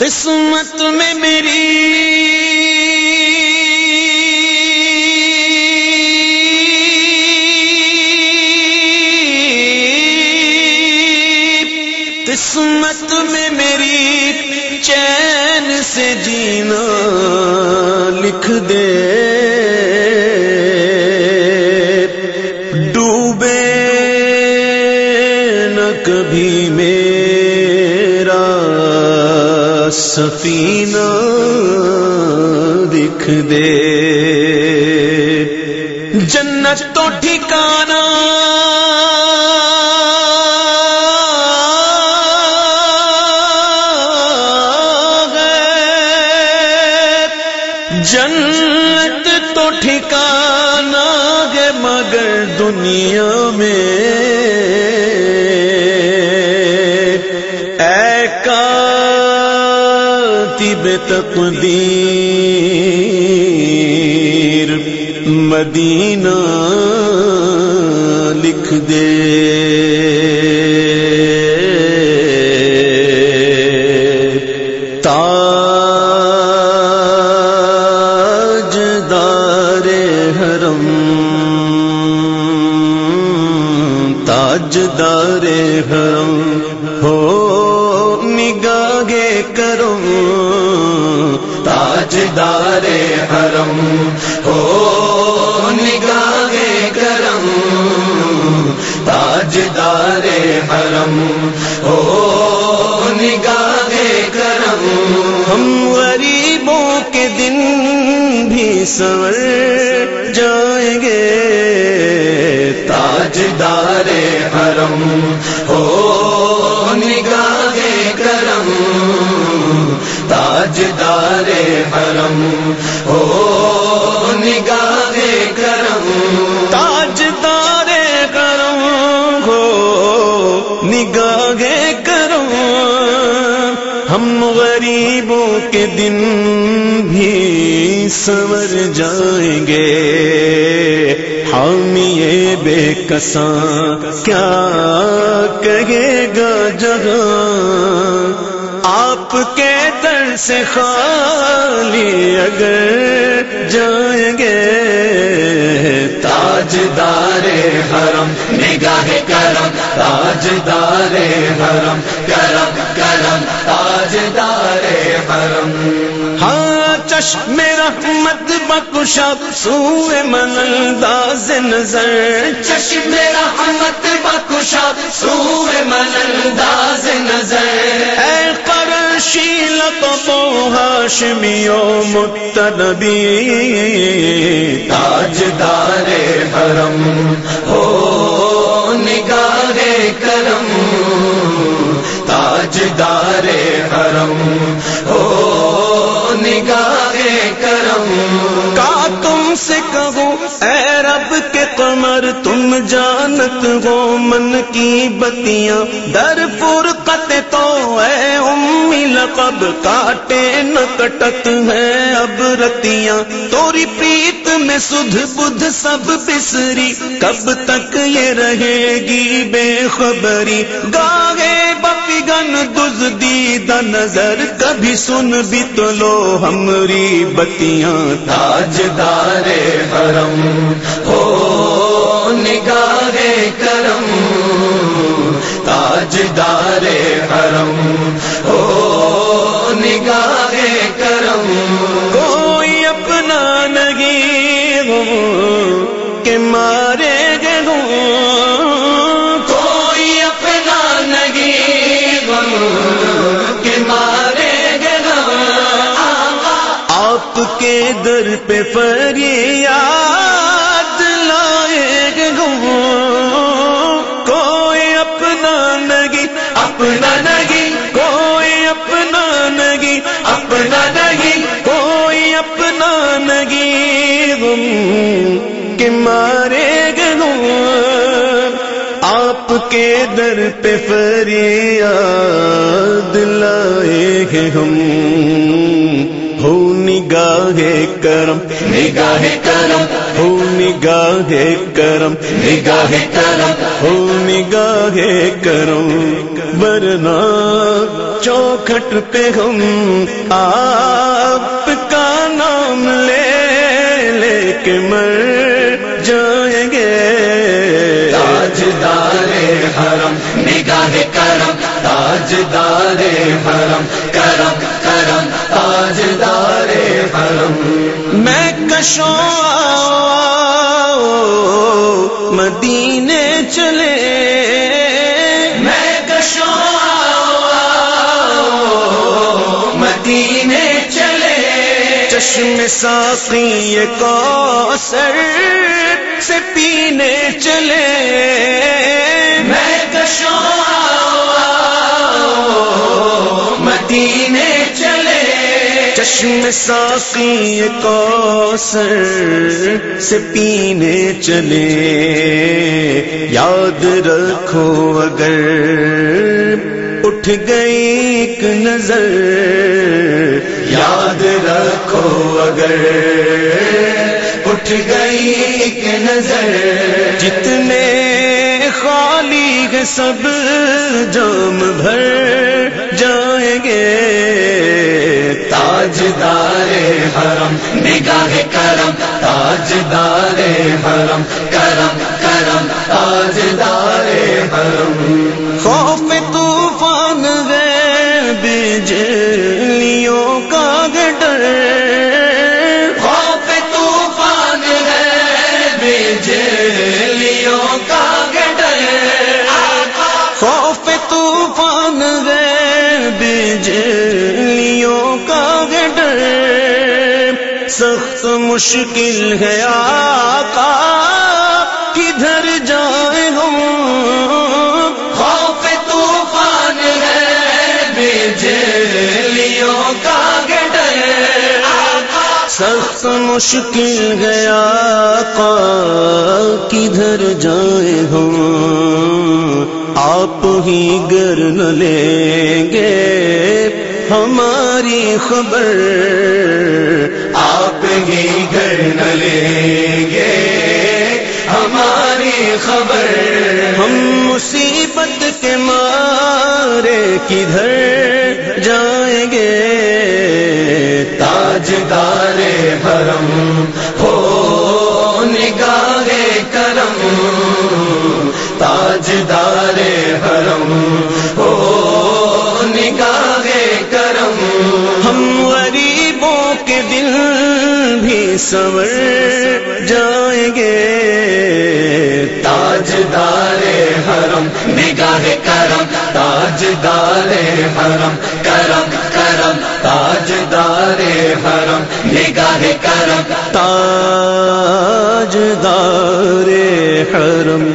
قسمت میں میری قسمت میں میری چین سے جینا سفینہ دکھ دے۔ جنت تو ٹھکانا جنت تو ٹھکانا ہے مگر دنیا میں۔ تقدیر مدینہ لکھ دے۔ تاج دار حرم تاج دار حرم۔ تاج دار حرم، ہو نگاہ کرم تاج دار حرم، ہو نگاہ کرم۔ ہم غریبوں کے دن بھی سور جائیں گے تاج دار حرم، ہو ہو نگاہ کرم۔ تاج دار کرم ہو نگاہ کرم۔ ہم غریبوں کے دن بھی سور جائیں گے۔ حامی بے کساں کیا کہے گا جہاں۔ سے خالی اگر جائیں گے تاج دار حرم، نگاہ کرم تاج دار حرم، کرم کرم تاج دار حرم۔ چشم رحمت بکشا سوئے من انداز نظر۔ چشم رحمت بکشا سوئے من انداز نظر۔ اے قرشی لطف و ہاشمی و متنبی۔ تاج دار حرم ہو نگاہ کرم۔ تاج دار حرم اے رب کے قمر، تم جانت ہو من کی بتیاں۔ در فرقت تو اے امی لقب، کاٹے نہ کٹت ہے اب رتیاں۔ توری پریت میں سدھ بدھ سب بسری، کب تک یہ رہے گی بے خبری؟ گاہے گن دز دید نظر، کبھی سن بھی تو لو ہمری بتیاں۔ تاج دار حرم، ہو نگاہ کرم۔ تاج دار حرم، ہو نگاہ کرم۔ کوئی اپنا نہیں ہو کہ مارے گے ہو در پہ فریاد لائے گے ہو کوئی اپنا نہیں اپنا نہیں کوئی اپنا نہیں اپنا نہیں کوئی اپنا نہیں غم کہ مارے گے آپ کے در پہ فریاد لائے گے ہم۔ نگاہ کرم نگاہ کرم، ہو نگاہ کرم نگاہ کرم، ہو نگاہ کرم۔ ورنہ چوکھٹ پہ ہم آپ کا نام لے لے کے مر جائیں گے۔ تاجدار حرم نگاہ کرم، تاجدار حرم، کرم کرم، تاجدار حرم میں کشوں مدینے چلے. میں کشوں مدینے چلے. چشم ساقی کو سر سے پینے چلے. چشم ساقی کو سر سے پینے چلے۔ یاد رکھو اگر اٹھ گئی ایک نظر۔ یاد رکھو اگر اٹھ گئی ایک نظر۔ جتنے خالی ہے سب جام بھر۔ تاجدار حرم نگاہ کرم تاجدار حرم کرم کرم تاجدار حرم۔ خوف طوفان مشکل ہے آقا، کدھر جائیں ہم؟ خوف طوفان ہے بجلیوں کا ڈر سخت مشکل گیا کا کدھر جائیں ہم؟ آپ ہی گر نہ لیں گے، ہمارے ہماری خبر آپ ہی گھر نہ لیں گے، ہماری خبر۔ ہم مصیبت کے مارے کدھر جائیں گے؟ تاجدار حرم سمر جائیں گے۔ تاجدار حرم، نگاہ کرم، تاجدار حرم، کرم کرم، تاجدار حرم، نگاہ کرم، تاجدار حرم۔